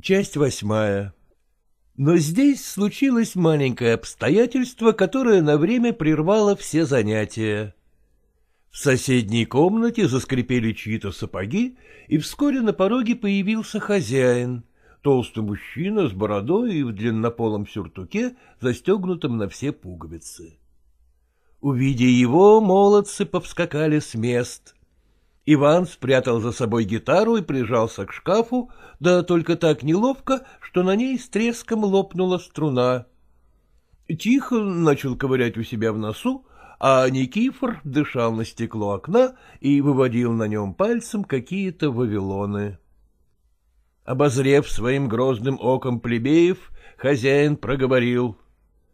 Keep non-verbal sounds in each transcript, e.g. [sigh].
Часть восьмая. Но здесь случилось маленькое обстоятельство, которое на время прервало все занятия. В соседней комнате заскрипели чьи-то сапоги, и вскоре на пороге появился хозяин, толстый мужчина с бородой и в длиннополом сюртуке, застегнутом на все пуговицы. Увидя его, молодцы повскакали с мест. Иван спрятал за собой гитару и прижался к шкафу, да только так неловко, что на ней с треском лопнула струна. Тихо начал ковырять у себя в носу, а Никифор дышал на стекло окна и выводил на нем пальцем какие-то вавилоны. Обозрев своим грозным оком плебеев, хозяин проговорил.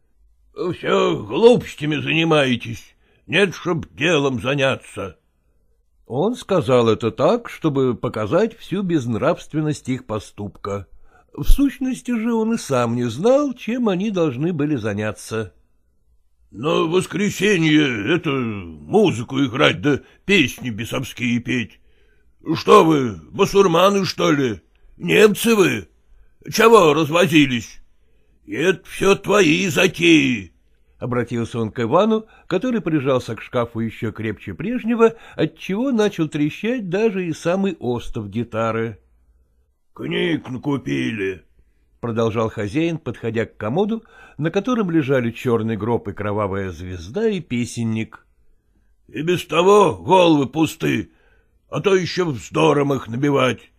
— Все глупостями занимаетесь, нет, чтоб делом заняться. Он сказал это так, чтобы показать всю безнравственность их поступка. В сущности же он и сам не знал, чем они должны были заняться. — На воскресенье это музыку играть да песни бесовские петь. Что вы, басурманы, что ли? Немцы вы? Чего развозились? Это все твои затеи. Обратился он к Ивану, который прижался к шкафу еще крепче прежнего, отчего начал трещать даже и самый остов гитары. — Книг накупили, — продолжал хозяин, подходя к комоду, на котором лежали черный гроб и кровавая звезда и песенник. — И без того головы пусты, а то еще вздором их набивать.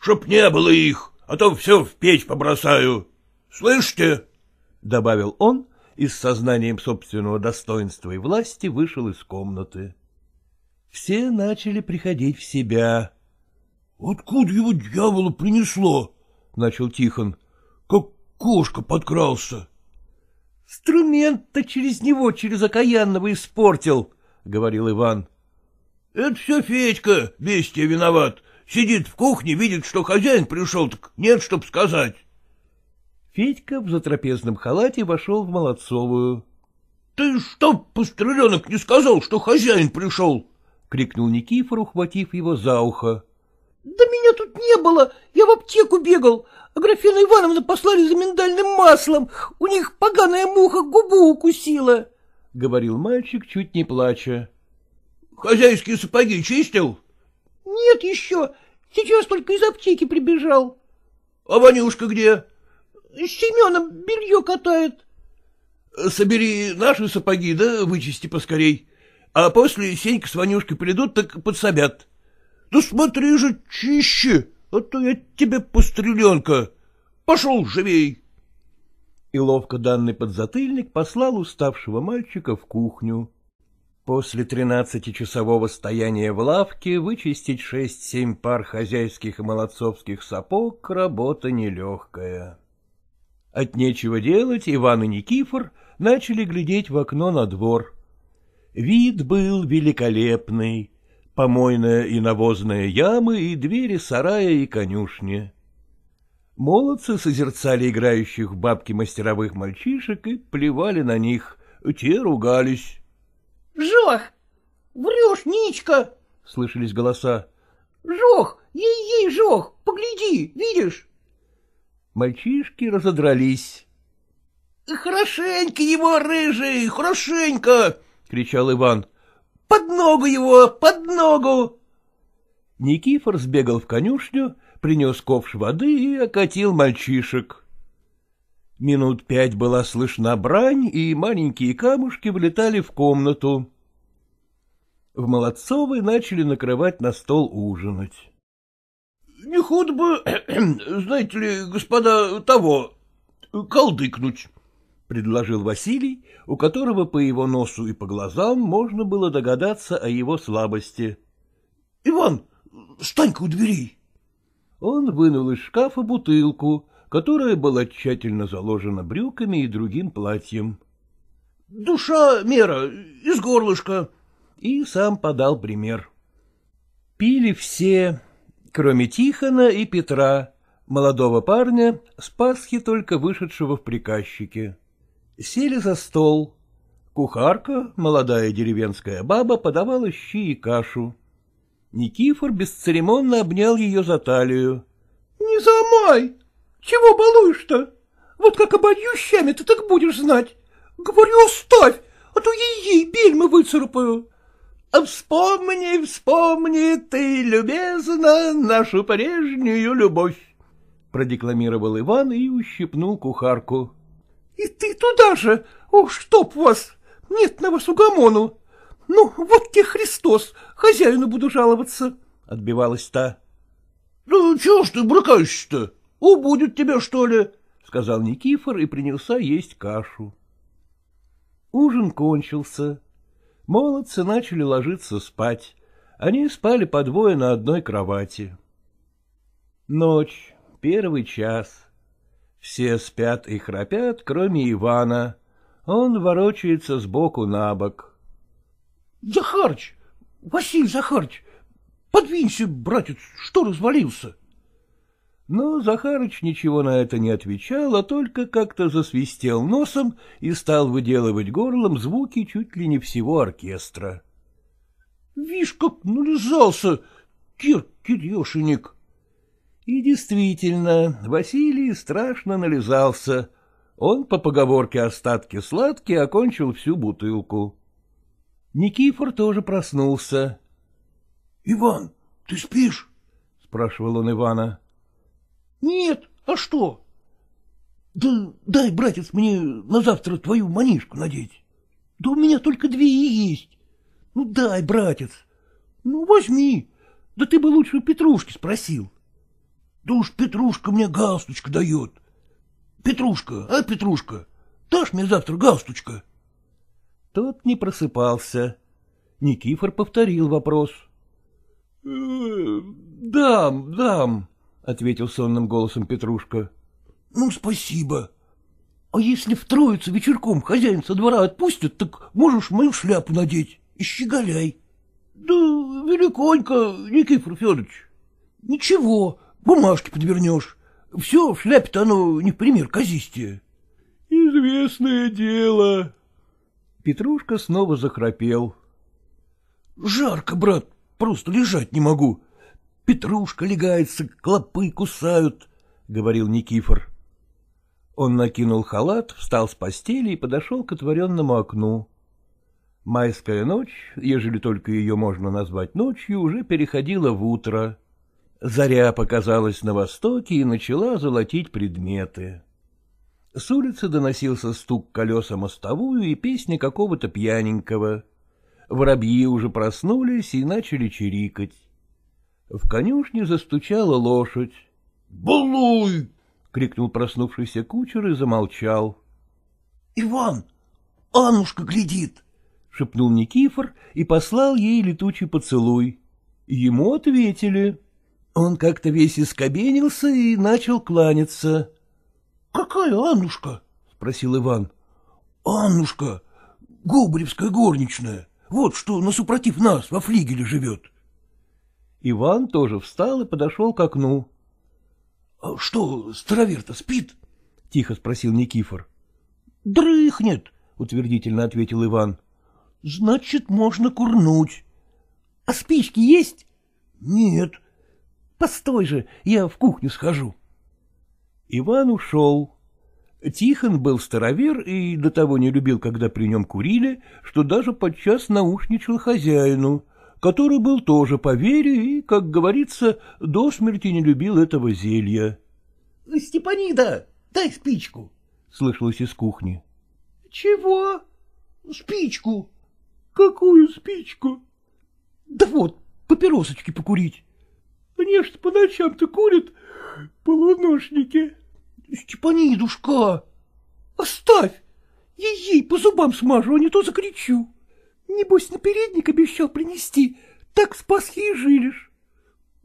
Чтоб не было их, а то все в печь побросаю. Слышите? — добавил он, — и с сознанием собственного достоинства и власти вышел из комнаты. Все начали приходить в себя. — Откуда его дьявола принесло? — начал Тихон. — Как кошка подкрался. — Струмент-то через него, через окаянного испортил, — говорил Иван. — Это все Федька, бестия, виноват. Сидит в кухне, видит, что хозяин пришел, так нет, чтоб сказать. Федька в затрапезном халате вошел в Молодцовую. — Ты что, постреленок, не сказал, что хозяин пришел? — крикнул Никифор, ухватив его за ухо. — Да меня тут не было, я в аптеку бегал, а Графина Ивановна послали за миндальным маслом, у них поганая муха губу укусила, — говорил мальчик, чуть не плача. — Хозяйские сапоги чистил? — Нет еще, сейчас только из аптеки прибежал. — А Ванюшка где? — с Семеном белье катает. — Собери наши сапоги, да вычисти поскорей. А после Сенька с Ванюшкой придут, так подсобят. — Да смотри же, чище, а то я тебе постреленка. Пошел живей. И ловко данный подзатыльник послал уставшего мальчика в кухню. После тринадцатичасового стояния в лавке вычистить шесть-семь пар хозяйских и молодцовских сапог — работа нелегкая. От нечего делать Иван и Никифор начали глядеть в окно на двор. Вид был великолепный. Помойная и навозная ямы, и двери сарая и конюшни. Молодцы созерцали играющих бабки мастеровых мальчишек и плевали на них. Те ругались. — Жох! Врешь, Ничка! — слышались голоса. — Жох! Ей-ей, Жох! Погляди, видишь? Мальчишки разодрались. — Хорошенько его, рыжий, хорошенько! — кричал Иван. — Под ногу его, под ногу! Никифор сбегал в конюшню, принес ковш воды и окатил мальчишек. Минут пять была слышна брань, и маленькие камушки влетали в комнату. В Молодцовой начали накрывать на стол ужинать. — Не худо бы, [clears throat] знаете ли, господа, того, колдыкнуть, — предложил Василий, у которого по его носу и по глазам можно было догадаться о его слабости. — Иван, стань-ка у двери. Он вынул из шкафа бутылку, которая была тщательно заложена брюками и другим платьем. — Душа, мера, из горлышка. И сам подал пример. Пили все, кроме Тихона и Петра, молодого парня, с Пасхи только вышедшего в приказчике. Сели за стол. Кухарка, молодая деревенская баба, подавала щи и кашу. Никифор бесцеремонно обнял ее за талию. — Не замай, Чего балуешь-то? Вот как оболью щами, ты так будешь знать. Говорю, оставь, а то ей-ей бельмы выцарапаю. А вспомни, вспомни ты, любезно, нашу прежнюю любовь, — продекламировал Иван и ущипнул кухарку. — И ты туда же! О, чтоб вас! Нет на вас угомону! Ну, вот тебе Христос, хозяину буду жаловаться, — отбивалась та. — Ну, чего ж ты брыкаешься-то? Убудет тебя, что ли? — сказал Никифор и принялся есть кашу. Ужин кончился. Молодцы начали ложиться спать. Они спали по двое на одной кровати. Ночь, первый час. Все спят и храпят, кроме Ивана. Он ворочается сбоку на бок. — Захарыч! Василий Захарыч! Подвинься, братец, что развалился? Но Захарыч ничего на это не отвечал, а только как-то засвистел носом и стал выделывать горлом звуки чуть ли не всего оркестра. — Вишь, как нализался, Кир Кирешенек! И действительно, Василий страшно нализался. Он по поговорке остатки сладкие окончил всю бутылку. Никифор тоже проснулся. — Иван, ты спишь? — спрашивал он Ивана. — Нет, а что? — Да дай, братец, мне на завтра твою манишку надеть. Да у меня только две и есть. Ну, дай, братец. Ну, возьми. Да ты бы лучше у Петрушки спросил. Да уж Петрушка мне галстучка дает. Петрушка, а, Петрушка, дашь мне завтра галстучка? Тот не просыпался. Никифор повторил вопрос. «Э, — Дам, дам, — ответил сонным голосом Петрушка. — Ну, спасибо. А если в троицу вечерком хозяин со двора отпустит, так можешь мою шляпу надеть и щеголяй. — Да великонько, Никифор Федорович. — Ничего, бумажки подвернешь. Все в шляпе-то оно не в пример казистее. — Известное дело. Петрушка снова захрапел. — Жарко, брат, просто лежать не могу. Петрушка легается, клопы кусают, — говорил Никифор. Он накинул халат, встал с постели и подошел к отворенному окну. Майская ночь, ежели только ее можно назвать ночью, уже переходила в утро. Заря показалась на востоке и начала золотить предметы. С улицы доносился стук колеса мостовую и песня какого-то пьяненького. Воробьи уже проснулись и начали чирикать. В конюшне застучала лошадь. «Балуй!» — крикнул проснувшийся кучер и замолчал. «Иван, Аннушка глядит!» — шепнул Никифор и послал ей летучий поцелуй. Ему ответили. Он как-то весь искобенился и начал кланяться. — Какая Аннушка? — спросил Иван. — Аннушка, Губаревская горничная, вот что насупротив нас во флигеле живет. — Иван тоже встал и подошел к окну. «А — Что, старовер-то спит? — тихо спросил Никифор. — Дрыхнет, — утвердительно ответил Иван. — Значит, можно курнуть. — А спички есть? — Нет. — Постой же, я в кухню схожу. Иван ушел. Тихон был старовер и до того не любил, когда при нем курили, что даже подчас наушничал хозяину — который был тоже по вере и, как говорится, до смерти не любил этого зелья. — Степанида, дай спичку, — слышалось из кухни. — Чего? — Спичку. — Какую спичку? — Да вот, папиросочки покурить. — Они ж по ночам-то курят полуношники. — Степанидушка, оставь, ей-ей по зубам смажу, а не то закричу. Небось, на передник обещал принести, так с Пасхи и жилишь.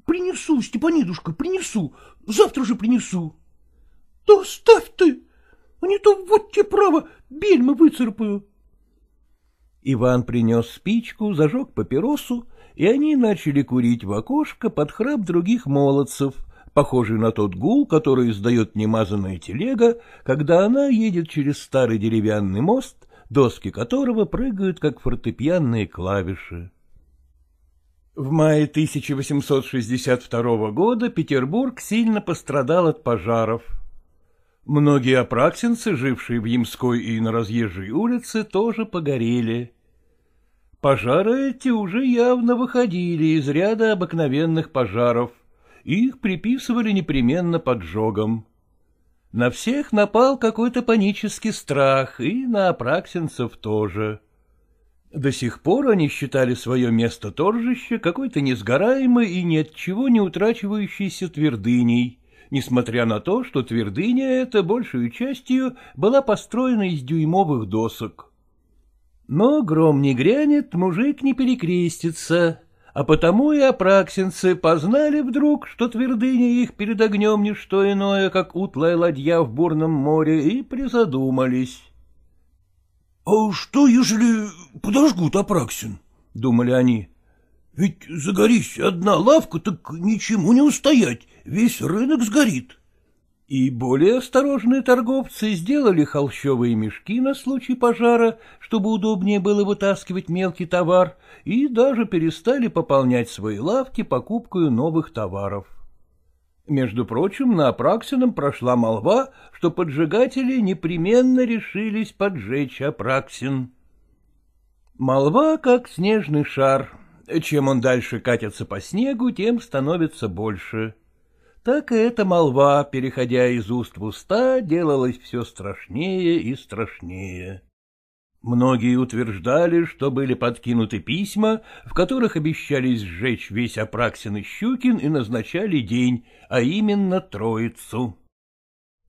Принесу, Степанидушка, принесу, завтра же принесу. Да оставь ты, а не то вот тебе право, бельмы выцарапаю. Иван принес спичку, зажег папиросу, и они начали курить в окошко под храп других молодцев, похожий на тот гул, который издает немазанная телега, когда она едет через старый деревянный мост доски которого прыгают, как фортепианные клавиши. В мае 1862 года Петербург сильно пострадал от пожаров. Многие апраксинцы, жившие в Ямской и на разъезжей улице, тоже погорели. Пожары эти уже явно выходили из ряда обыкновенных пожаров, их приписывали непременно поджогам. На всех напал какой-то панический страх, и на апраксинцев тоже. До сих пор они считали свое место торжища какой-то несгораемой и ни от чего не утрачивающейся твердыней, несмотря на то, что твердыня эта большей частью была построена из дюймовых досок. Но гром не грянет, мужик не перекрестится, а потому и апраксинцы познали вдруг, что твердыня их перед огнем не что иное, как утлая ладья в бурном море, и призадумались. — А что, ежели подожгут Апраксин? — думали они. — Ведь загорись одна лавка, так ничему не устоять, весь рынок сгорит. И более осторожные торговцы сделали холщовые мешки на случай пожара, чтобы удобнее было вытаскивать мелкий товар, и даже перестали пополнять свои лавки покупкой новых товаров. Между прочим, на Апраксином прошла молва, что поджигатели непременно решились поджечь Апраксин. Молва как снежный шар. Чем он дальше катится по снегу, тем становится больше. Так и эта молва, переходя из уст в уста, делалась все страшнее и страшнее. Многие утверждали, что были подкинуты письма, в которых обещались сжечь весь Апраксин и Щукин и назначали день, а именно Троицу.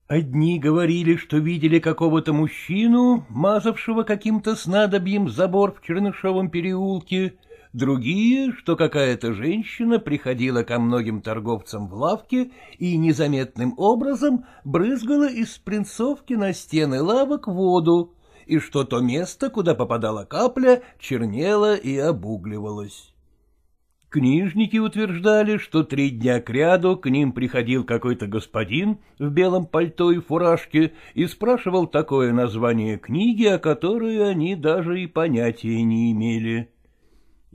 Одни говорили, что видели какого-то мужчину, мазавшего каким-то снадобьем забор в Чернышовом переулке, другие, что какая-то женщина приходила ко многим торговцам в лавке и незаметным образом брызгала из принцовки на стены лавок воду, и что то место, куда попадала капля, чернело и обугливалось. Книжники утверждали, что три дня кряду к ним приходил какой-то господин в белом пальто и фуражке и спрашивал такое название книги, о которой они даже и понятия не имели.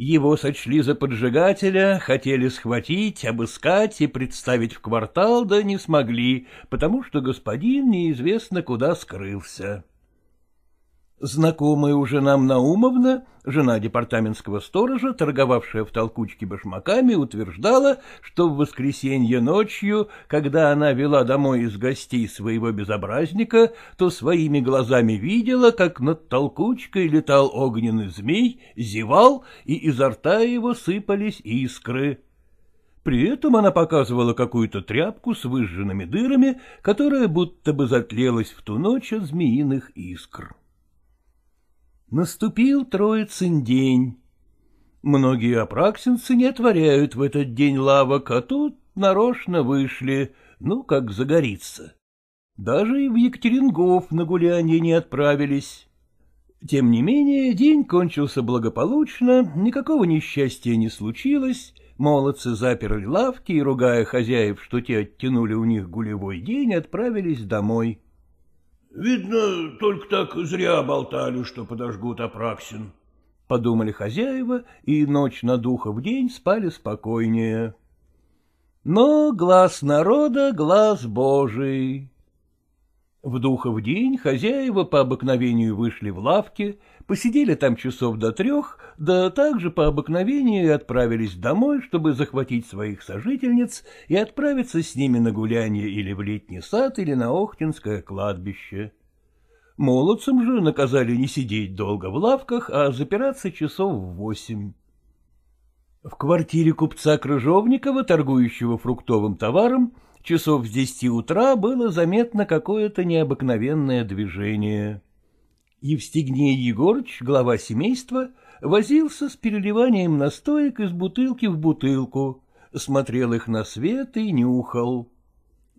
Его сочли за поджигателя, хотели схватить, обыскать и представить в квартал, да не смогли, потому что господин неизвестно куда скрылся. Знакомая уже нам Наумовна, жена департаментского сторожа, торговавшая в толкучке башмаками, утверждала, что в воскресенье ночью, когда она вела домой из гостей своего безобразника, то своими глазами видела, как над толкучкой летал огненный змей, зевал, и изо рта его сыпались искры. При этом она показывала какую-то тряпку с выжженными дырами, которая будто бы затлелась в ту ночь от змеиных искр. Наступил Троицын день. Многие апраксинцы не отворяют в этот день лавок, а тут нарочно вышли, ну, как загорится. Даже и в Екатерингов на гулянье не отправились. Тем не менее, день кончился благополучно, никакого несчастья не случилось, молодцы заперли лавки и, ругая хозяев, что те оттянули у них гулевой день, отправились домой. — Видно, только так зря болтали, что подожгут Апраксин. Подумали хозяева, и ночь на духа в день спали спокойнее. Но глаз народа — глаз Божий. В духа в день хозяева по обыкновению вышли в лавки, посидели там часов до трех, да также по обыкновению отправились домой, чтобы захватить своих сожительниц и отправиться с ними на гулянье или в летний сад, или на Охтинское кладбище. Молодцам же наказали не сидеть долго в лавках, а запираться часов в восемь. В квартире купца Крыжовникова, торгующего фруктовым товаром, часов с десяти утра было заметно какое-то необыкновенное движение. Евстигней Егорыч, глава семейства, возился с переливанием настоек из бутылки в бутылку, смотрел их на свет и нюхал.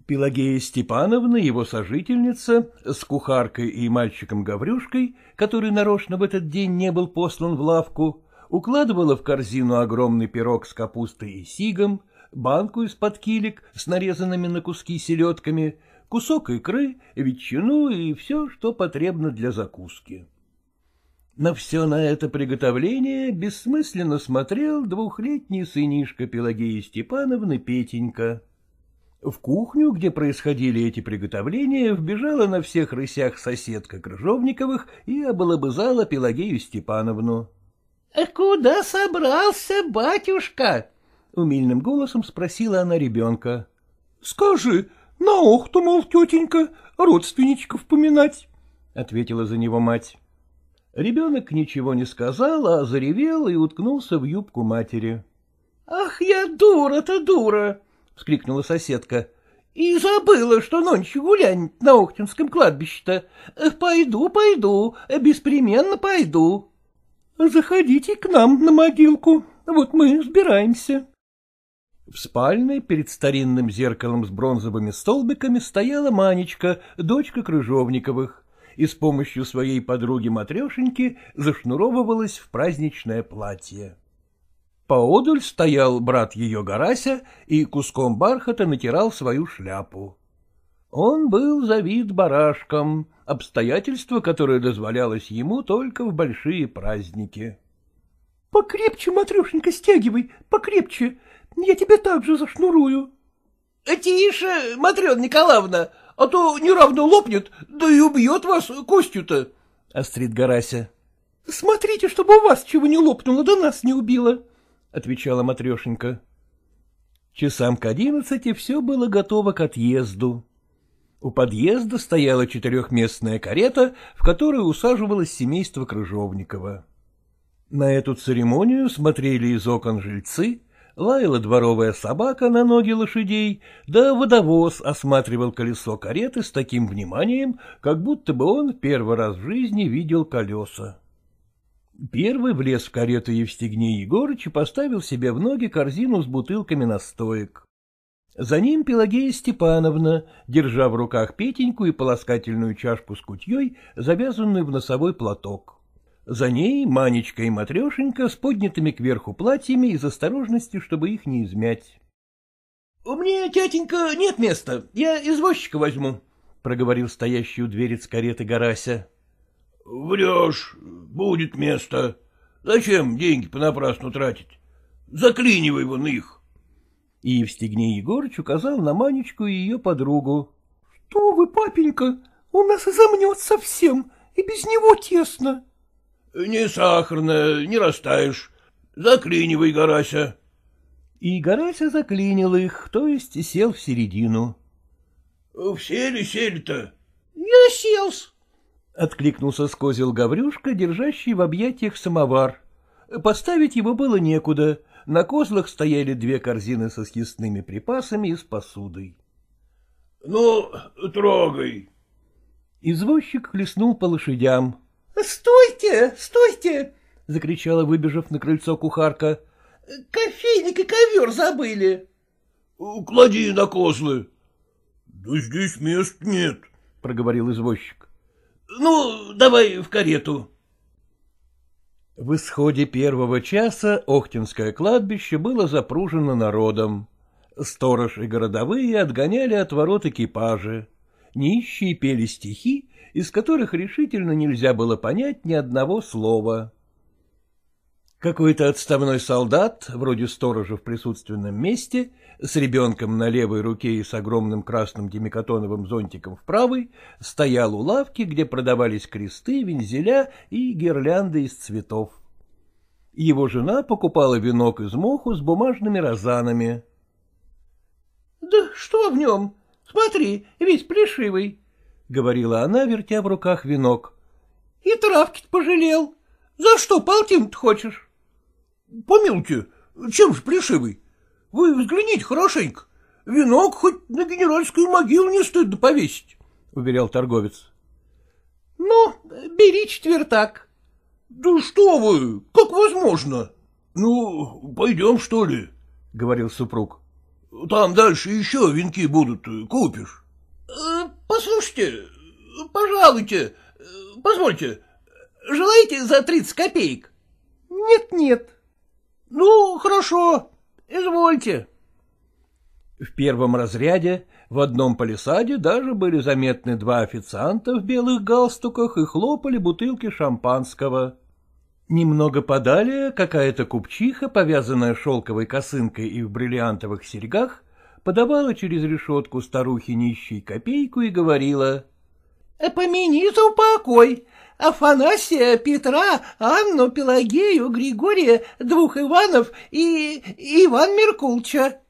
Пелагея Степановна, его сожительница, с кухаркой и мальчиком Гаврюшкой, который нарочно в этот день не был послан в лавку, укладывала в корзину огромный пирог с капустой и сигом, банку из-под килик с нарезанными на куски селедками, кусок икры, ветчину и все, что потребно для закуски. На все на это приготовление бессмысленно смотрел двухлетний сынишка Пелагеи Степановны Петенька. В кухню, где происходили эти приготовления, вбежала на всех рысях соседка Крыжовниковых и оболобызала Пелагею Степановну. — Куда собрался, батюшка? — умильным голосом спросила она ребенка. — Скажи, на охту, мол, тетенька, родственничков поминать, — ответила за него мать. Ребенок ничего не сказал, а заревел и уткнулся в юбку матери. — Ах, я дура-то дура! — вскрикнула соседка. — И забыла, что ночью гулянь на Охтинском кладбище-то. Пойду, пойду, беспременно пойду. — Заходите к нам на могилку, вот мы сбираемся. В спальне перед старинным зеркалом с бронзовыми столбиками стояла Манечка, дочка Крыжовниковых, и с помощью своей подруги-матрешеньки зашнуровывалась в праздничное платье. Поодаль стоял брат ее Гарася и куском бархата натирал свою шляпу. Он был завид барашком, обстоятельство, которое дозволялось ему только в большие праздники. — Покрепче, Матрешенька, стягивай, покрепче, я тебя также зашнурую. — Тише, Матрена Николаевна, а то неравно лопнет, да и убьет вас Костю-то, — острит Гарася. — Смотрите, чтобы у вас чего не лопнуло, да нас не убило. — отвечала Матрешенька. Часам к одиннадцати все было готово к отъезду. У подъезда стояла четырехместная карета, в которую усаживалось семейство Крыжовникова. На эту церемонию смотрели из окон жильцы, лаяла дворовая собака на ноги лошадей, да водовоз осматривал колесо кареты с таким вниманием, как будто бы он первый раз в жизни видел колеса. Первый влез в карету Евстигней Егорыч и поставил себе в ноги корзину с бутылками настоек. За ним Пелагея Степановна, держа в руках Петеньку и полоскательную чашку с кутьей, завязанную в носовой платок. За ней Манечка и Матрешенька с поднятыми кверху платьями из осторожности, чтобы их не измять. — У меня, тятенька, нет места, я извозчика возьму, — проговорил стоящий у двери с кареты Гарася. — Врешь, будет место. Зачем деньги понапрасну тратить? Заклинивай вон их. И Евстигней Егорыч указал на Манечку и ее подругу. — Что вы, папенька, у нас и замнет совсем, и без него тесно. — Не сахарно, не растаешь. Заклинивай, Гарася. И Гарася заклинил их, то есть сел в середину. — Все ли сели-то? — Я селс. — откликнулся с козел Гаврюшка, держащий в объятиях самовар. Поставить его было некуда, на козлах стояли две корзины со съестными припасами и с посудой. — Ну, трогай. Извозчик хлестнул по лошадям. — Стойте, стойте! — закричала, выбежав на крыльцо кухарка. — Кофейник и ковер забыли. — Клади на козлы. — Да здесь мест нет, — проговорил извозчик. — Ну, давай в карету. В исходе первого часа Охтинское кладбище было запружено народом. Сторож и городовые отгоняли от ворот экипажи. Нищие пели стихи, из которых решительно нельзя было понять ни одного слова. Какой-то отставной солдат, вроде сторожа в присутственном месте, с ребенком на левой руке и с огромным красным демикатоновым зонтиком в правой, стоял у лавки, где продавались кресты, вензеля и гирлянды из цветов. Его жена покупала венок из моху с бумажными розанами. — Да что в нем? Смотри, весь плешивый, — говорила она, вертя в руках венок. — И травки пожалел. За что полтин-то хочешь? — Помилуйте, чем ж плешивый? Вы взгляните хорошенько. Венок хоть на генеральскую могилу не стыдно повесить, — уверял торговец. — Ну, бери четвертак. — Да что вы, как возможно? Ну, пойдем, что ли, — говорил супруг. — Там дальше еще венки будут, купишь. Э, — Послушайте, пожалуйте, позвольте, желаете за тридцать копеек? — Нет-нет. — Ну, хорошо, извольте. В первом разряде в одном палисаде даже были заметны два официанта в белых галстуках и хлопали бутылки шампанского. Немного подалее какая-то купчиха, повязанная шелковой косынкой и в бриллиантовых серьгах, подавала через решетку старухе нищей копейку и говорила. — Помяни за упокой. Афанасия, Петра, Анну, Пелагею, Григория, двух Иванов и Иван Меркулча.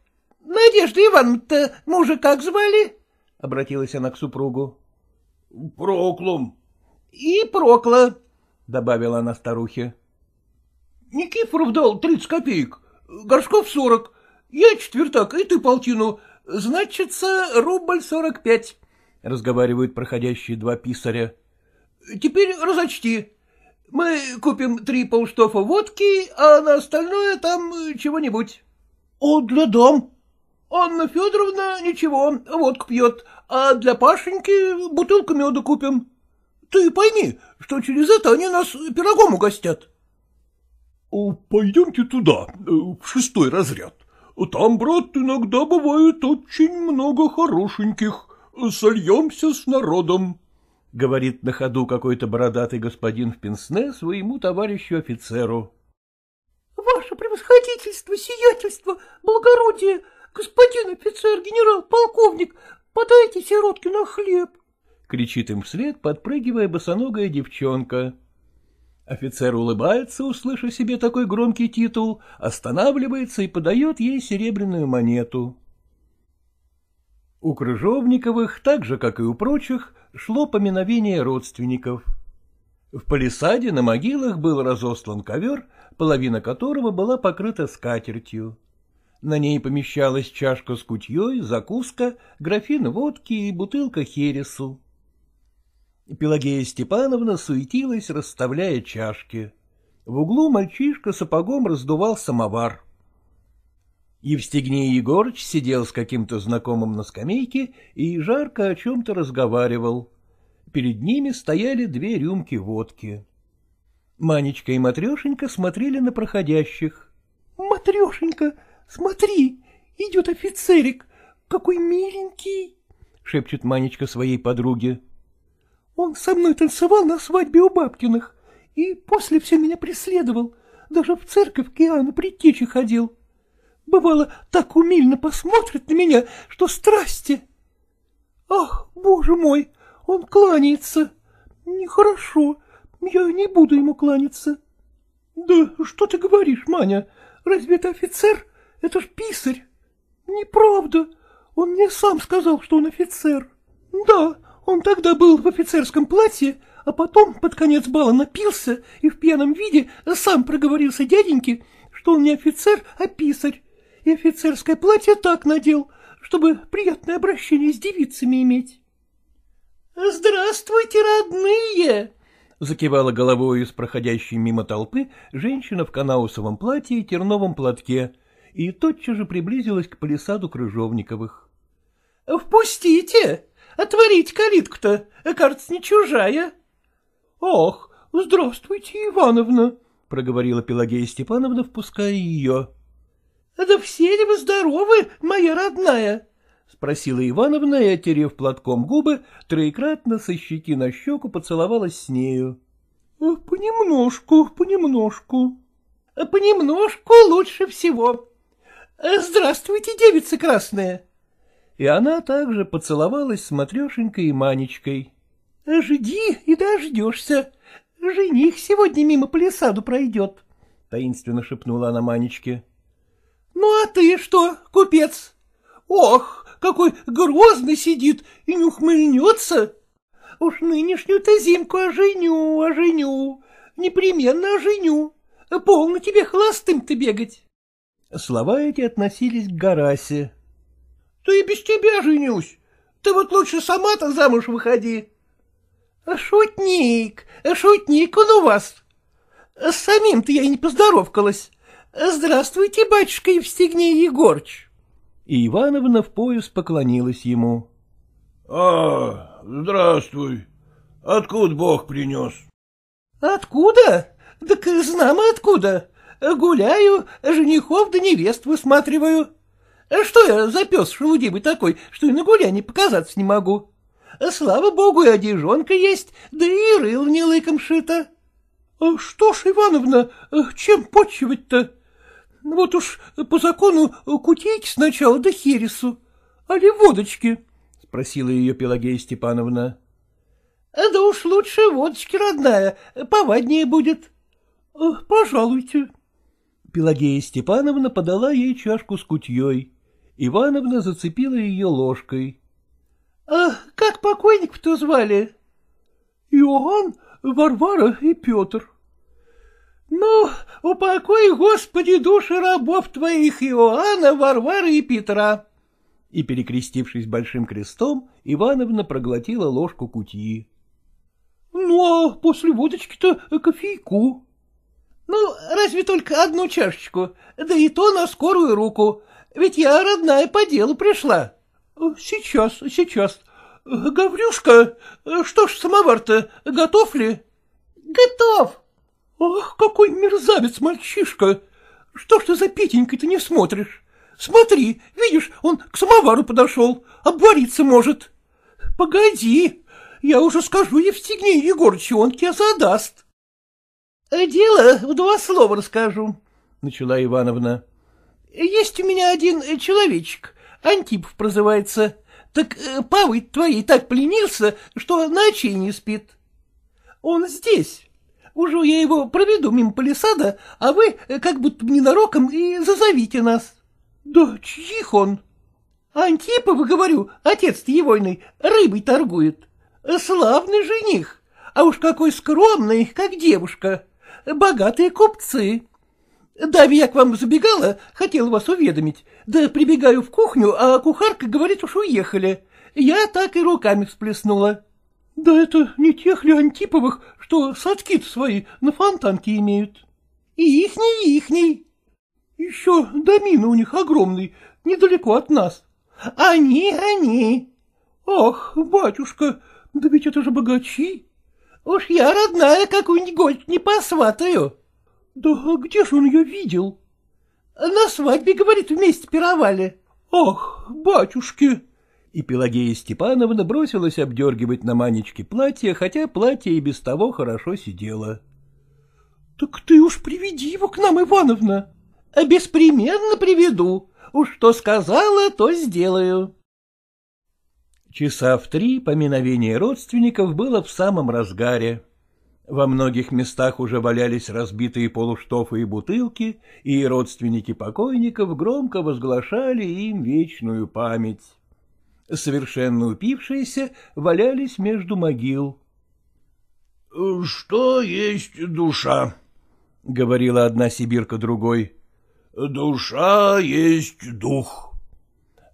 Надежда Ивановна-то мужа как звали? — обратилась она к супругу. — Проклом. — И Прокла, — добавила она старухе. — Никифоров дал тридцать копеек, Горшков сорок, я четвертак, и ты полтину, значится рубль сорок пять, — разговаривают проходящие два писаря. — Теперь разочти. Мы купим три полштофа водки, а на остальное там чего-нибудь. — А для дам? — Анна Федоровна ничего, водку пьет, а для Пашеньки бутылку меда купим. Ты пойми, что через это они нас пирогом угостят. — Пойдемте туда, в шестой разряд. Там, брат, иногда бывает очень много хорошеньких. Сольемся с народом. — говорит на ходу какой-то бородатый господин в пенсне своему товарищу-офицеру. — Ваше превосходительство, сиятельство, благородие, господин офицер, генерал, полковник, подайте сиротке на хлеб! — кричит им вслед, подпрыгивая босоногая девчонка. Офицер улыбается, услышав себе такой громкий титул, останавливается и подает ей серебряную монету. У Крыжовниковых, так же, как и у прочих, шло поминовение родственников. В палисаде на могилах был разослан ковер, половина которого была покрыта скатертью. На ней помещалась чашка с кутьей, закуска, графин водки и бутылка хересу. Пелагея Степановна суетилась, расставляя чашки. В углу мальчишка сапогом раздувал самовар. Евстигней Егорыч сидел с каким-то знакомым на скамейке и жарко о чем-то разговаривал. Перед ними стояли две рюмки водки. Манечка и Матрешенька смотрели на проходящих. — Матрешенька, смотри, идет офицерик, какой миленький! — шепчет Манечка своей подруге. — Он со мной танцевал на свадьбе у Бабкиных и после все меня преследовал, даже в церковь к Иоанну Предтечи ходил. — Бывало, так умильно посмотрит на меня, что страсти. Ах, боже мой, он кланяется. Нехорошо, я не буду ему кланяться. Да что ты говоришь, Маня, разве это офицер? Это ж писарь. Неправда, он мне сам сказал, что он офицер. Да, он тогда был в офицерском платье, а потом под конец бала напился и в пьяном виде сам проговорился дяденьке, что он не офицер, а писарь, и офицерское платье так надел, чтобы приятное обращение с девицами иметь. — Здравствуйте, родные! — закивала головой из проходящей мимо толпы женщина в канаусовом платье и терновом платке, и тотчас же приблизилась к палисаду Крыжовниковых. — Впустите! Отворить калитку-то, кажется, не чужая. — Ах, здравствуйте, Ивановна! — проговорила Пелагея Степановна, впуская ее. — Да все ли вы здоровы, моя родная? — спросила Ивановна и, отерев платком губы, троекратно со щеки на щеку поцеловалась с нею. — Понемножку, понемножку. — Понемножку лучше всего. Здравствуйте, девица красная. И она также поцеловалась с Матрешенькой и Манечкой. — Жди и дождешься. Жених сегодня мимо палисаду пройдет, — таинственно шепнула она Манечке. Ну, а ты что, купец? Ох, какой грозный сидит и не ухмыльнется. Уж нынешнюю-то зимку оженю, оженю, непременно оженю. Полно тебе холостым-то бегать. Слова эти относились к Гарасе. — Ты без тебя женюсь. Ты вот лучше сама-то замуж выходи. — Шутник, шутник он у вас. С самим-то я и не поздоровкалась. — Здравствуйте, батюшка Евстигней Егорыч. И Ивановна в пояс поклонилась ему. — А, здравствуй. Откуда Бог принес? — Откуда? Так знамо откуда. Гуляю, женихов да невест высматриваю. Что я за пес шелудивый такой, что и на гулянии показаться не могу? Слава богу, и одежонка есть, да и рыл не лыком шито. — Что ж, Ивановна, чем почивать-то? Вот уж по закону кутейте сначала до хересу, а ли водочки? — спросила ее Пелагея Степановна. — Да уж лучше водочки, родная, поваднее будет. — Пожалуйте. Пелагея Степановна подала ей чашку с кутьей. Ивановна зацепила ее ложкой. — А как покойник-то звали? — Иоанн, Варвара и Петр. — Ну, упокой, Господи, души рабов твоих Иоанна, Варвары и Петра. И, перекрестившись большим крестом, Ивановна проглотила ложку кутьи. — Ну, а после водочки-то кофейку. — Ну, разве только одну чашечку, да и то на скорую руку, ведь я, родная, по делу пришла. — Сейчас, сейчас. Гаврюшка, что ж самовар-то, готов ли? — Готов. — Ах, какой мерзавец мальчишка! Что ж ты за Петенькой-то не смотришь? Смотри, видишь, он к самовару подошел, обвариться может. Погоди, я уже скажу Евстигнею Егорычу, он тебе задаст. — Дело в два слова расскажу, — начала Ивановна. — Есть у меня один человечек, Антипов прозывается. Так э, Павый твоей так пленился, что ночей не спит. Он здесь. Уже я его проведу мимо палисада, а вы э, как будто ненароком и зазовите нас. Да чьих он? Антипов, говорю, отец-то егойный, рыбой торгует. Славный жених, а уж какой скромный, как девушка. Богатые купцы. Дави я к вам забегала, хотел вас уведомить. Да прибегаю в кухню, а кухарка говорит, уж уехали. Я так и руками всплеснула. Да это не тех ли Антиповых, что садки свои на фонтанке имеют? И ихний, и ихний. Еще домина у них огромный, недалеко от нас. Они, они. Ах, батюшка, да ведь это же богачи. Уж я, родная, какую-нибудь не посватаю. Да где же он ее видел? На свадьбе, говорит, вместе пировали. Ах, батюшки! И Пелагея Степановна бросилась обдергивать на Манечке платье, хотя платье и без того хорошо сидело. — Так ты уж приведи его к нам, Ивановна. — Беспременно приведу. Уж что сказала, то сделаю. Часа в три поминовение родственников было в самом разгаре. Во многих местах уже валялись разбитые полуштофы и бутылки, и родственники покойников громко возглашали им вечную память. Совершенно упившиеся валялись между могил. — Что есть душа? — говорила одна сибирка другой. — Душа есть дух.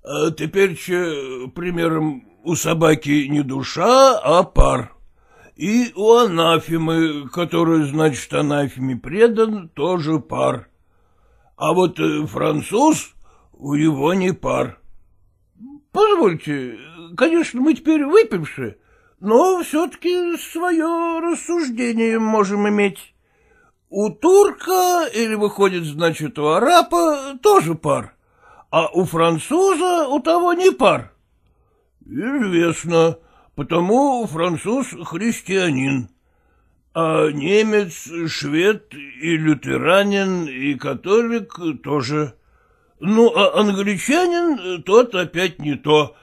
А теперь, примером, у собаки не душа, а пар. И у анафемы, который, значит, анафеме предан, тоже пар. А вот э, француз, у его не пар. — Позвольте, конечно, мы теперь выпивши, но все-таки свое рассуждение можем иметь. У турка, или выходит, значит, у арапа, тоже пар, а у француза у того не пар. — Известно, потому француз христианин, а немец, швед и лютеранин, и католик тоже. Ну, а англичанин тот опять не то,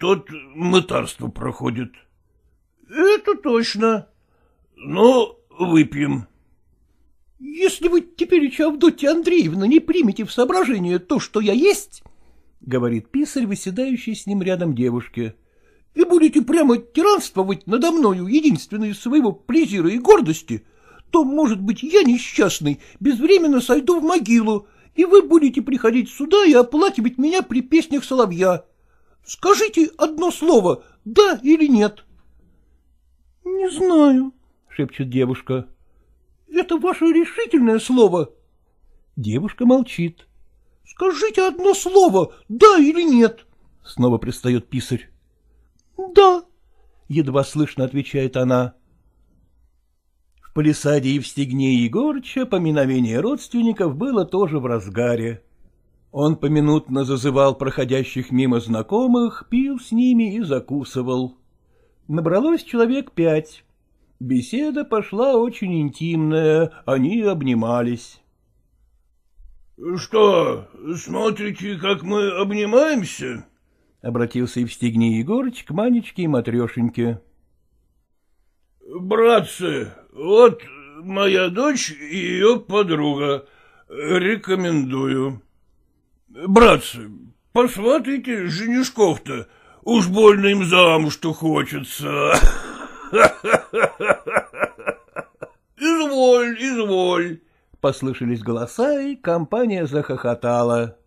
тот мытарство проходит. — Это точно. — Ну, выпьем. — Если вы теперь, Авдотья Андреевна, не примете в соображение то, что я есть, — говорит писарь, выседающий с ним рядом девушке, — и будете прямо тиранствовать надо мною единственной своего плезира и гордости, то, может быть, я несчастный, безвременно сойду в могилу, и вы будете приходить сюда и оплакивать меня при песнях соловья. Скажите одно слово, да или нет? — Не знаю, — шепчет девушка. — Это ваше решительное слово? Девушка молчит. — Скажите одно слово, да или нет? — снова пристает писарь. — Да, — едва слышно отвечает она. В палисаде и в стегне Егорыча поминовение родственников было тоже в разгаре. Он поминутно зазывал проходящих мимо знакомых, пил с ними и закусывал. Набралось человек пять. Беседа пошла очень интимная, они обнимались. — Что, смотрите, как мы обнимаемся? — обратился Евстигний Егорыч к Манечке и Матрешеньке. — Братцы, вот моя дочь и ее подруга. Рекомендую. Братцы, посватайте женишков-то, уж больно им замуж-то хочется. [laughs] Изволь, изволь. Послышались голоса, и компания захохотала. —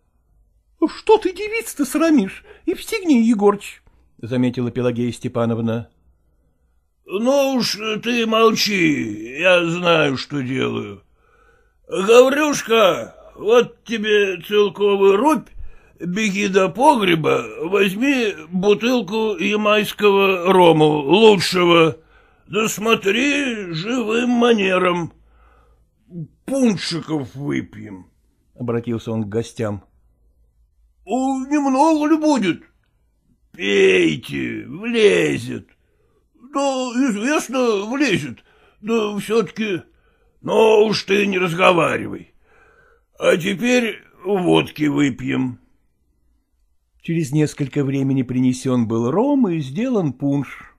Что ты девиц-то срамишь? И встегни, Егорыч, — заметила Пелагея Степановна. — Ну уж ты молчи, я знаю, что делаю. Гаврюшка, вот тебе целковый рубь, беги до погреба, возьми бутылку ямайского рому, лучшего, да смотри живым манером пуншиков выпьем. — обратился он к гостям. — Немного ли будет? — Пейте, влезет. Да, известно, влезет. Да все-таки... Ну уж ты не разговаривай. А теперь водки выпьем. Через несколько времени принесен был ром и сделан пунш.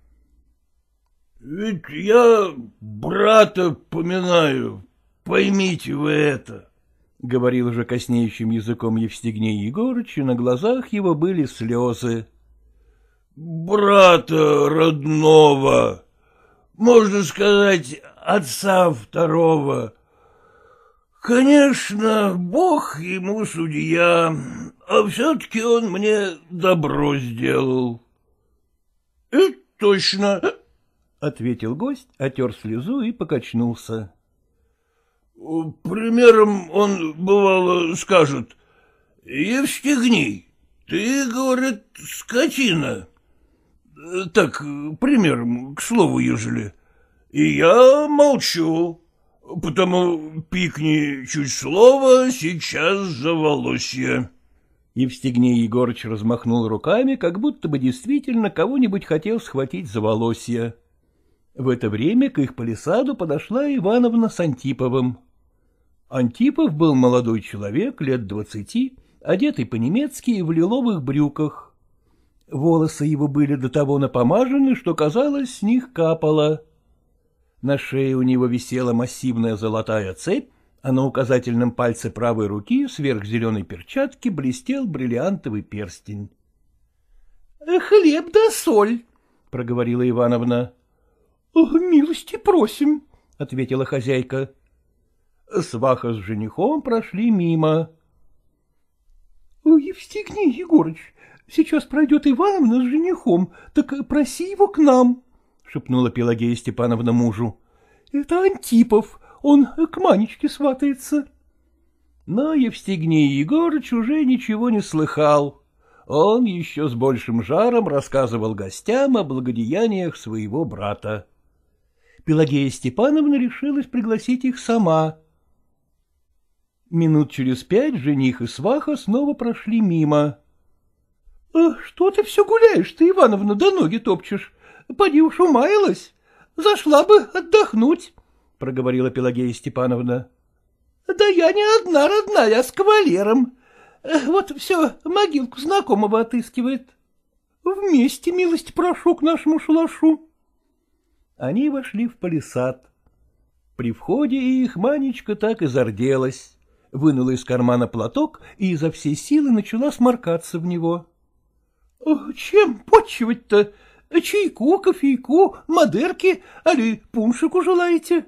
— Ведь я брата поминаю, Поймите вы это, — говорил уже коснеющим языком Евстигней Егорыч, и на глазах его были слезы. — Брата родного, можно сказать, отца второго. Конечно, Бог ему судья, а все-таки он мне добро сделал. — Это точно, — ответил гость, отер слезу и покачнулся. Примером он, бывало, скажет, «Евстигней, ты, говорит, скотина». Так, примером, к слову, ежели. И я молчу, потому пикни чуть слово, сейчас за волосье. Евстигней Егорыч размахнул руками, как будто бы действительно кого-нибудь хотел схватить за волосья. В это время к их палисаду подошла Ивановна с Антиповым. Антипов был молодой человек, лет двадцати, одетый по-немецки в лиловых брюках. Волосы его были до того напомажены, что, казалось, с них капало. На шее у него висела массивная золотая цепь, а на указательном пальце правой руки сверх зеленой перчатки блестел бриллиантовый перстень. — Хлеб да соль, — проговорила Ивановна. — Милости просим, — ответила хозяйка. Сваха с женихом прошли мимо. — Евстигний Егорыч, сейчас пройдет Ивановна с женихом, так проси его к нам, — шепнула Пелагея Степановна мужу. — Это Антипов, он к Манечке сватается. Но Евстигний Егорыч уже ничего не слыхал. Он еще с большим жаром рассказывал гостям о благодеяниях своего брата. Пелагея Степановна решилась пригласить их сама. Минут через пять жених и сваха снова прошли мимо. «Э, — Что ты все гуляешь ты, Ивановна, до ноги топчешь? Поди уж умаялась. Зашла бы отдохнуть, — проговорила Пелагея Степановна. — Да я не одна родная, а с кавалером. Вот все могилку знакомого отыскивает. Вместе, милость прошу, к нашему шалашу. Они вошли в палисад. При входе их Манечка так и зарделась вынула из кармана платок и изо всей силы начала сморкаться в него. — Чем почивать-то? Чайку, кофейку, модерки, али пуншику желаете?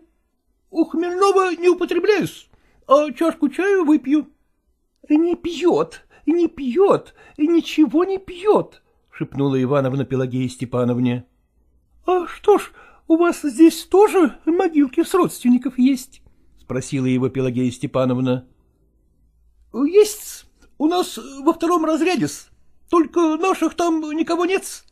У хмельного не употребляюсь, а чашку чаю выпью. — Не пьет, не пьет, ничего не пьет, — шепнула Ивановна Пелагея Степановне. — А что ж, у вас здесь тоже могилки с родственников есть? спросила его Пелагея Степановна. — Есть у нас во втором разряде только наших там никого нет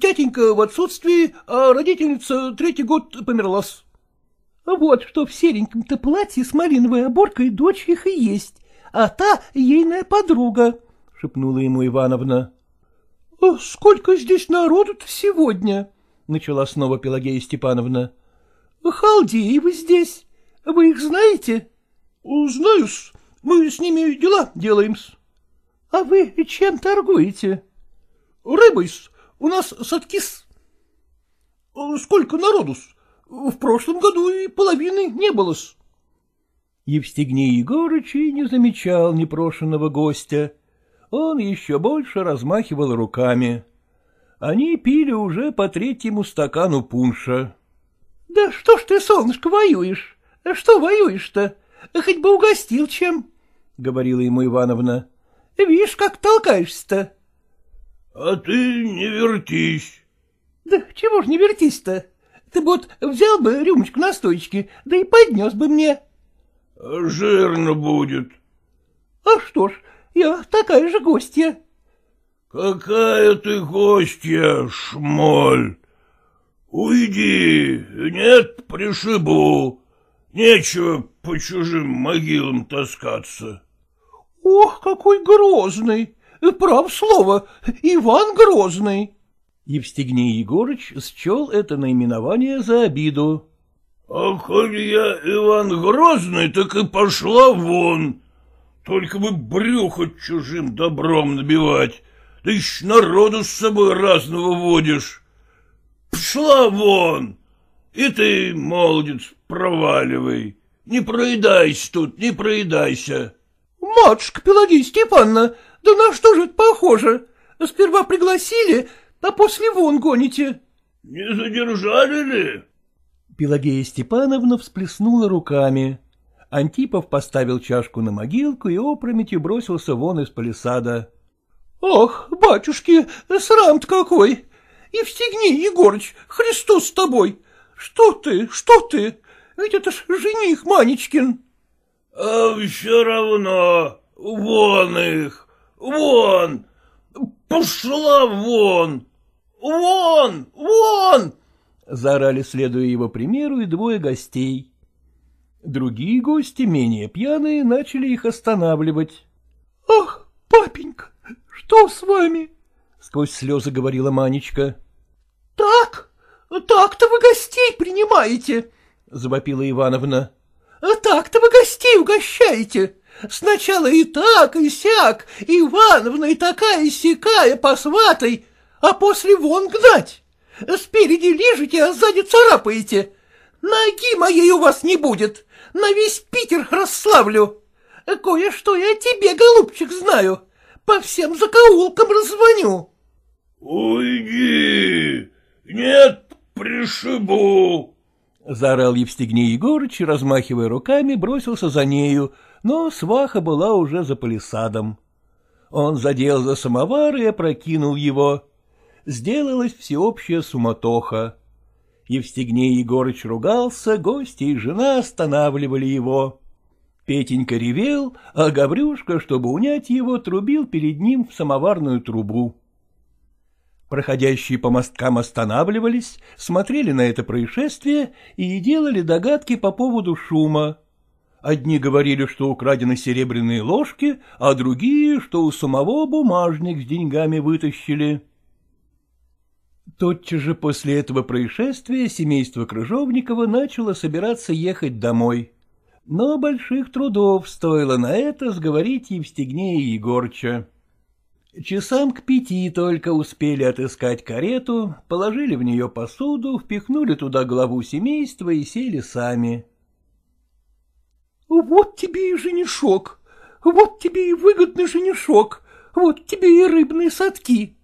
Тятенька в отсутствии, а родительница третий год померла -с. — Вот что в сереньком-то платье с малиновой оборкой дочь их и есть, а та ейная подруга, — шепнула ему Ивановна. — Сколько здесь народу-то сегодня? — начала снова Пелагея Степановна. — Халдеевы здесь. Вы их знаете? — Знаю-с. Мы с ними дела делаем-с. — А вы чем торгуете? — Рыбой-с. У нас садки-с. — Сколько народу-с? В прошлом году и половины не было-с. Евстигней Егорыч и не замечал непрошенного гостя. Он еще больше размахивал руками. Они пили уже по третьему стакану пунша. — Да что ж ты, солнышко, воюешь? Что воюешь-то? Хоть бы угостил чем, — говорила ему Ивановна. — Видишь, как толкаешься-то. — А ты не вертись. — Да чего ж не вертись-то? Ты вот взял бы рюмочку настойчики, да и поднес бы мне. — Жирно будет. — А что ж, я такая же гостья. — Какая ты гостья, шмоль! Уйди, нет, пришибу. Нечего по чужим могилам таскаться. — Ох, какой грозный! Прав слово, Иван Грозный. Евстигней Егорыч счел это наименование за обиду. — А коли я Иван Грозный, так и пошла вон. Только бы брюхо чужим добром набивать, да еще народу с собой разного водишь. Пшла вон! И ты, молодец, проваливай. Не проедайся тут, не проедайся. — Матушка Пелагея Степановна, да на что же это похоже? Сперва пригласили, а после вон гоните. — Не задержали ли? Пелагея Степановна всплеснула руками. Антипов поставил чашку на могилку и опрометью бросился вон из палисада. — Ох, батюшки, срам-то какой! Евстигней Егорыч, Христос с тобой! Что ты, что ты? Ведь это ж жених Манечкин. — А все равно, вон их, вон, пошла вон, вон, вон! — заорали, следуя его примеру, и двое гостей. Другие гости, менее пьяные, начали их останавливать. — Ах, папенька, что с вами? — сквозь слезы говорила Манечка. — Так, так-то вы гостей принимаете, — завопила Ивановна. — Так-то вы гостей угощаете. Сначала и так, и сяк, Ивановна и такая сякая посватай, а после вон гнать. Спереди лижете, а сзади царапаете. Ноги моей у вас не будет, на весь Питер расславлю. Кое-что я тебе, голубчик, знаю, по всем закоулкам раззвоню. — Уйди, нет, пришибу. — заорал Евстигней Егорыч размахивая руками, бросился за нею, но сваха была уже за палисадом. Он задел за самовар и опрокинул его. Сделалась всеобщая суматоха. Евстигней Егорыч ругался, гости и жена останавливали его. Петенька ревел, а Гаврюшка, чтобы унять его, трубил перед ним в самоварную трубу. Проходящие по мосткам останавливались, смотрели на это происшествие и делали догадки по поводу шума. Одни говорили, что украдены серебряные ложки, а другие, что у самого бумажник с деньгами вытащили. Тотчас же после этого происшествия семейство Крыжовникова начало собираться ехать домой. Но больших трудов стоило на это сговорить Евстигнея Егорча. Часам к пяти только успели отыскать карету, положили в нее посуду, впихнули туда главу семейства и сели сами. — Вот тебе и женишок, вот тебе и выгодный женишок, вот тебе и рыбные садки.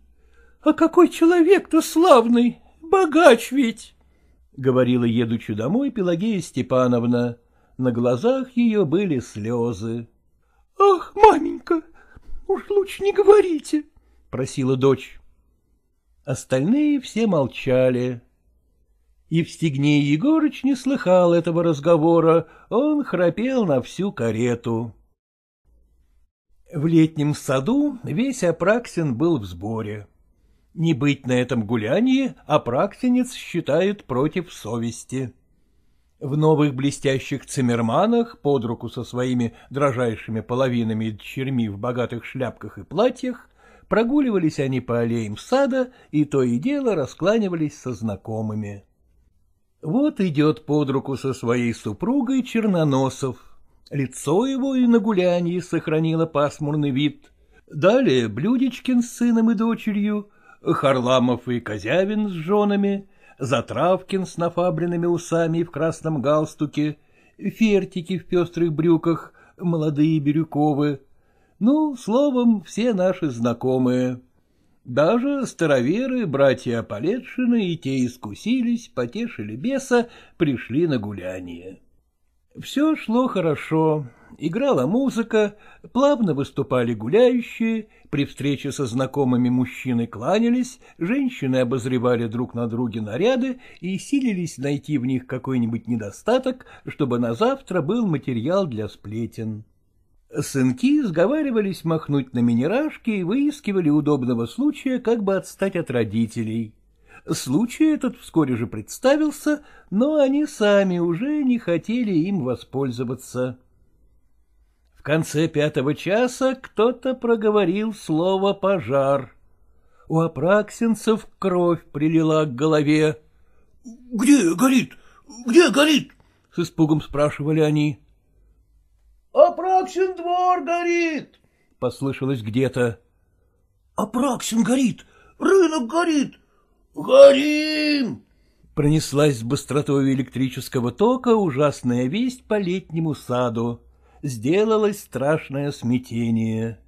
А какой человек-то славный, богач ведь! — говорила едучи домой Пелагея Степановна. На глазах ее были слезы. — Ах, маменька! — Уж лучше не говорите, — просила дочь. Остальные все молчали. Евстигней Егорыч не слыхал этого разговора, он храпел на всю карету. В летнем саду весь Апраксин был в сборе. Не быть на этом гулянии Апраксинец считает против совести. В новых блестящих циммерманах, под руку со своими дрожайшими половинами и дочерьми в богатых шляпках и платьях, прогуливались они по аллеям сада и то и дело раскланивались со знакомыми. Вот идет под руку со своей супругой Черноносов. Лицо его и на гулянье сохранило пасмурный вид. Далее Блюдечкин с сыном и дочерью, Харламов и Козявин с женами, Затравкин с нафабренными усами и в красном галстуке, Фертики в пестрых брюках, молодые Бирюковы. Ну, словом, все наши знакомые. Даже староверы, братья Аполетшины, и те искусились, потешили беса, пришли на гуляние. Все шло хорошо, играла музыка, плавно выступали гуляющие, при встрече со знакомыми мужчины кланялись, женщины обозревали друг на друге наряды и силились найти в них какой-нибудь недостаток, чтобы на завтра был материал для сплетен. Сынки сговаривались махнуть на минерашки и выискивали удобного случая, как бы отстать от родителей. Случай этот вскоре же представился, но они сами уже не хотели им воспользоваться. В конце пятого часа кто-то проговорил слово «пожар». У апраксинцев кровь прилила к голове. — Где горит? Где горит? — с испугом спрашивали они. Апраксин двор горит! — послышалось где-то. — Апраксин горит! Рынок горит! Горим! Пронеслась с быстротой электрического тока ужасная весть по летнему саду. Сделалось страшное смятение.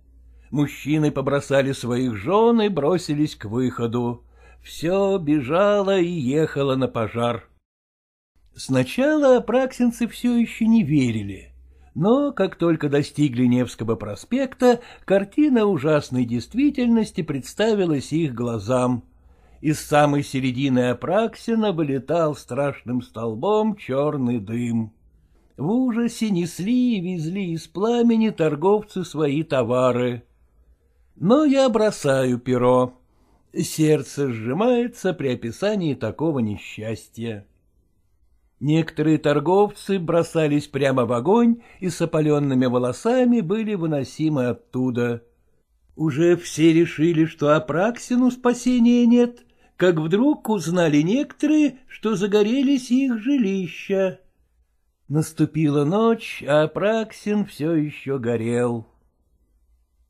Мужчины побросали своих жен и бросились к выходу. Все бежало и ехало на пожар. Сначала апраксинцы все еще не верили. Но как только достигли Невского проспекта, картина ужасной действительности представилась их глазам. Из самой середины Апраксина вылетал страшным столбом черный дым. В ужасе несли и везли из пламени торговцы свои товары. Но я бросаю перо. Сердце сжимается при описании такого несчастья. Некоторые торговцы бросались прямо в огонь и с опаленными волосами были выносимы оттуда. Уже все решили, что Апраксину спасения нет, как вдруг узнали некоторые, что загорелись их жилища. Наступила ночь, а Апраксин все еще горел.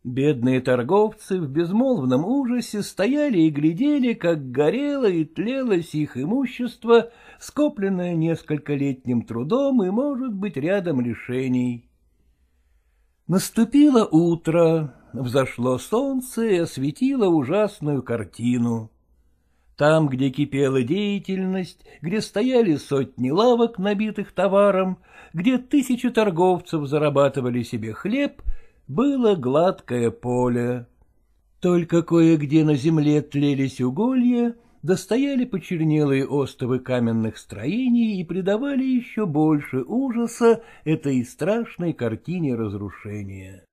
Бедные торговцы в безмолвном ужасе стояли и глядели, как горело и тлелось их имущество, скопленное нескольколетним трудом и, может быть, рядом лишений. Наступило утро, взошло солнце и осветило ужасную картину. Там, где кипела деятельность, где стояли сотни лавок, набитых товаром, где тысячи торговцев зарабатывали себе хлеб — было гладкое поле. Только кое-где на земле тлелись уголья, достояли почернелые остовы каменных строений и придавали еще больше ужаса этой страшной картине разрушения.